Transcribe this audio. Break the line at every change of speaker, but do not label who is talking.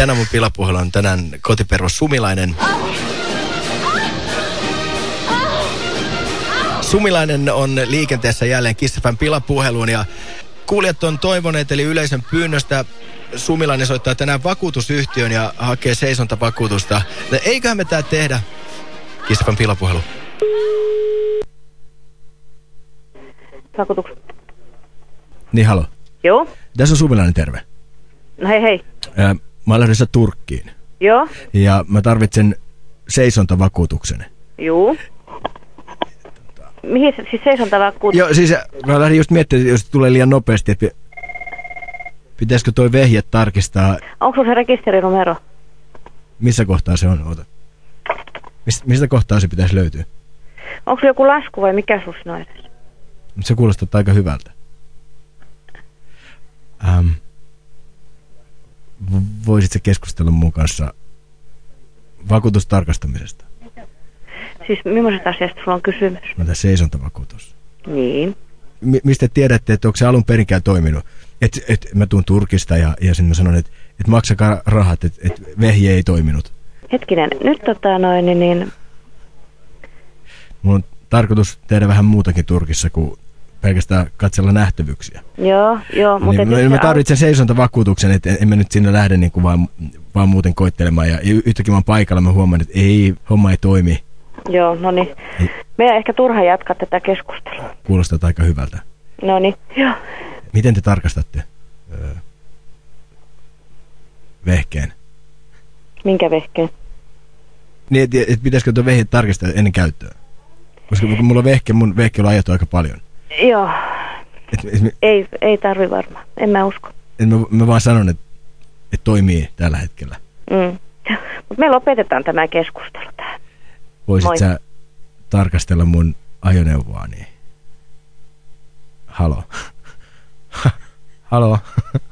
Tänään mun pilapuhelu on tänään kotiperus Sumilainen. Sumilainen on liikenteessä jälleen Kissafan pilapuheluun ja kuulijat on toivoneet, eli yleisön pyynnöstä Sumilainen soittaa tänään vakuutusyhtiön ja hakee seisontavakuutusta. No, eiköhän me tää tehdä? Kissafan pilapuhelu.
Vakuutukset.
Niin, halo.
Joo.
Tässä on Sumilainen, terve.
No hei hei.
Mä olen lähdössä Turkkiin
Joo.
ja mä tarvitsen seisontavakuutuksen.
Juu. Mihin se- siis seisontavakuutus?
Joo, siis mä lähdin just miettimään, jos tulee liian nopeasti, että pitäisikö toi vehje tarkistaa,
Onko sulla se rekisterinumero?
missä kohtaa se on. Ota. Mist, mistä kohtaa se pitäisi löytyä?
Onko se joku lasku vai mikä sus noin?
Se kuulostaa aika hyvältä. Ähm, voisit sä keskustella mun kanssa vakuutustarkastamisesta?
Siis millaisesta asiasta sulla on kysymys?
Mä tämä seisontavakuutus.
Niin.
Mi- mistä tiedätte, että onko se alun perinkään toiminut? Et, et mä tuun Turkista ja, ja sen mä sanon, että et maksakaa rahat, että et vehje ei toiminut.
Hetkinen, nyt tota noin, niin, niin
Mulla on tarkoitus tehdä vähän muutakin Turkissa kuin pelkästään katsella nähtävyyksiä.
joo, joo, mutta
Niin, mä, mä tarvitsen seisontavakuutuksen, että en mä nyt sinne lähde niin kuin vaan, vaan muuten koittelemaan. Ja yhtäkkiä mä oon paikalla, mä huomaan, että ei, homma ei toimi.
Joo, no niin. Meidän ehkä turha jatkaa tätä keskustelua.
Kuulostaa aika hyvältä.
No niin, joo.
Miten te tarkastatte öö, vehkeen?
Minkä vehkeen?
Niin, et, et pitäisikö tuo vehje tarkistaa ennen käyttöä? Koska kun mulla on vehke, mun vehke on ajettu aika paljon.
Joo,
Et, et,
ei, ei tarvi varmaan. En mä usko.
et mä, mä vaan sanon, että et toimii tällä hetkellä.
Mm. Mutta me lopetetaan tämä keskustelu tähän.
Voisit
Moi.
sä tarkastella mun ajoneuvoani? Halo. Halo.